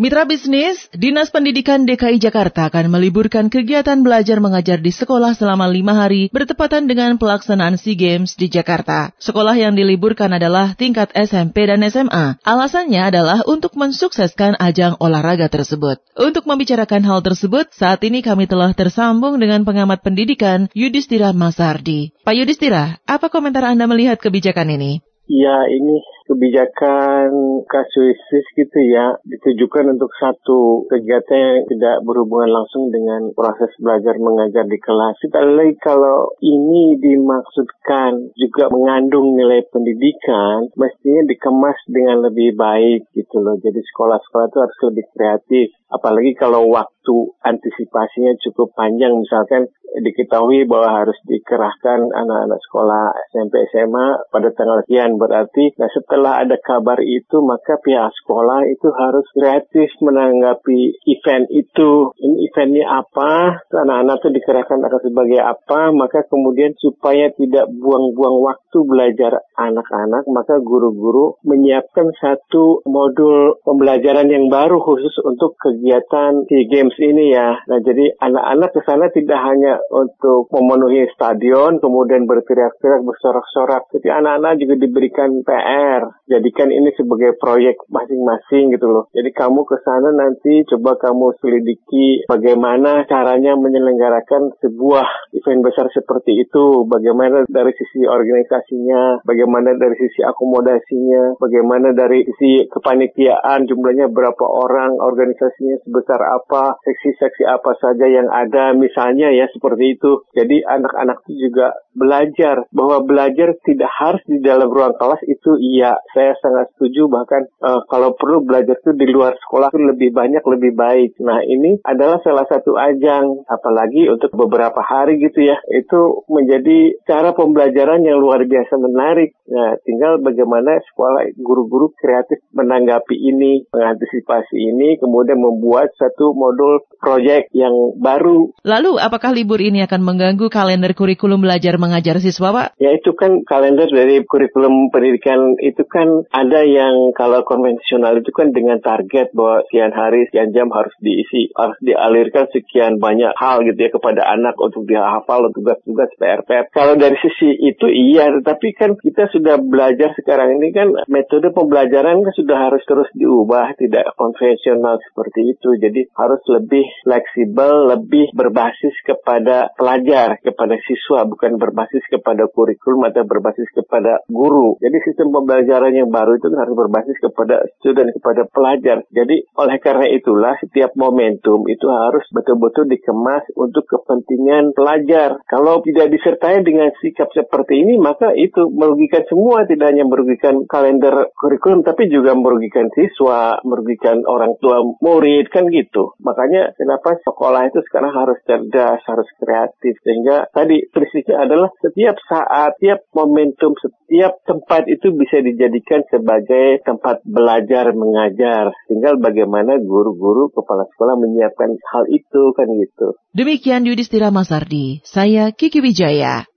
Mitra bisnis, Dinas Pendidikan DKI Jakarta akan meliburkan kegiatan belajar mengajar di sekolah selama lima hari bertepatan dengan pelaksanaan SEA Games di Jakarta. Sekolah yang diliburkan adalah tingkat SMP dan SMA. Alasannya adalah untuk mensukseskan ajang olahraga tersebut. Untuk membicarakan hal tersebut, saat ini kami telah tersambung dengan pengamat pendidikan Yudhistira Masardi. Pak Yudhistira, apa komentar Anda melihat kebijakan ini? Ya, ini kebijakan kasuistis gitu ya ditujukan untuk satu kegiatan yang tidak berhubungan langsung dengan proses belajar mengajar di kelas. Kita lagi kalau ini dimaksudkan juga mengandung nilai pendidikan, mestinya dikemas dengan lebih baik gitu loh. Jadi sekolah-sekolah itu harus lebih kreatif. Apalagi kalau waktu antisipasinya cukup panjang, misalkan diketahui bahwa harus dikerahkan anak-anak sekolah SMP SMA pada tanggal sekian berarti nah setelah setelah ada kabar itu, maka pihak sekolah itu harus kreatif menanggapi event itu. Ini eventnya apa? Anak-anak itu dikerahkan akan sebagai apa? Maka kemudian supaya tidak buang-buang waktu belajar anak-anak, maka guru-guru menyiapkan satu modul pembelajaran yang baru khusus untuk kegiatan di games ini ya. Nah, jadi anak-anak ke sana tidak hanya untuk memenuhi stadion, kemudian berteriak-teriak, bersorak-sorak. Jadi anak-anak juga diberikan PR jadikan ini sebagai proyek masing-masing gitu loh. Jadi kamu ke sana nanti coba kamu selidiki bagaimana caranya menyelenggarakan sebuah event besar seperti itu, bagaimana dari sisi organisasinya, bagaimana dari sisi akomodasinya, bagaimana dari sisi kepanitiaan jumlahnya berapa orang, organisasinya sebesar apa, seksi-seksi apa saja yang ada misalnya ya seperti itu. Jadi anak-anak itu juga belajar bahwa belajar tidak harus di dalam ruang kelas itu iya saya sangat setuju. Bahkan uh, kalau perlu belajar itu di luar sekolah itu lebih banyak lebih baik. Nah ini adalah salah satu ajang. Apalagi untuk beberapa hari gitu ya. Itu menjadi cara pembelajaran yang luar biasa menarik. Nah tinggal bagaimana sekolah guru-guru kreatif menanggapi ini mengantisipasi ini kemudian membuat satu modul proyek yang baru. Lalu apakah libur ini akan mengganggu kalender kurikulum belajar mengajar siswa, Pak? Ya itu kan kalender dari kurikulum pendidikan itu kan ada yang kalau konvensional itu kan dengan target bahwa sekian hari, sekian jam harus diisi, harus dialirkan sekian banyak hal gitu ya kepada anak untuk dihafal tugas-tugas PR-PR. Kalau dari sisi itu iya, tetapi kan kita sudah belajar sekarang ini kan metode pembelajaran kan sudah harus terus diubah, tidak konvensional seperti itu. Jadi harus lebih fleksibel, lebih berbasis kepada pelajar, kepada siswa, bukan ber berbasis kepada kurikulum atau berbasis kepada guru. Jadi sistem pembelajaran yang baru itu harus berbasis kepada student, kepada pelajar. Jadi oleh karena itulah setiap momentum itu harus betul-betul dikemas untuk kepentingan pelajar. Kalau tidak disertai dengan sikap seperti ini, maka itu merugikan semua, tidak hanya merugikan kalender kurikulum, tapi juga merugikan siswa, merugikan orang tua murid, kan gitu. Makanya kenapa sekolah itu sekarang harus cerdas, harus kreatif, sehingga tadi prinsipnya adalah setiap saat, setiap momentum, setiap tempat itu bisa dijadikan sebagai tempat belajar mengajar. Tinggal bagaimana guru-guru kepala sekolah menyiapkan hal itu kan gitu. Demikian Yudhistira Masardi, saya Kiki Wijaya.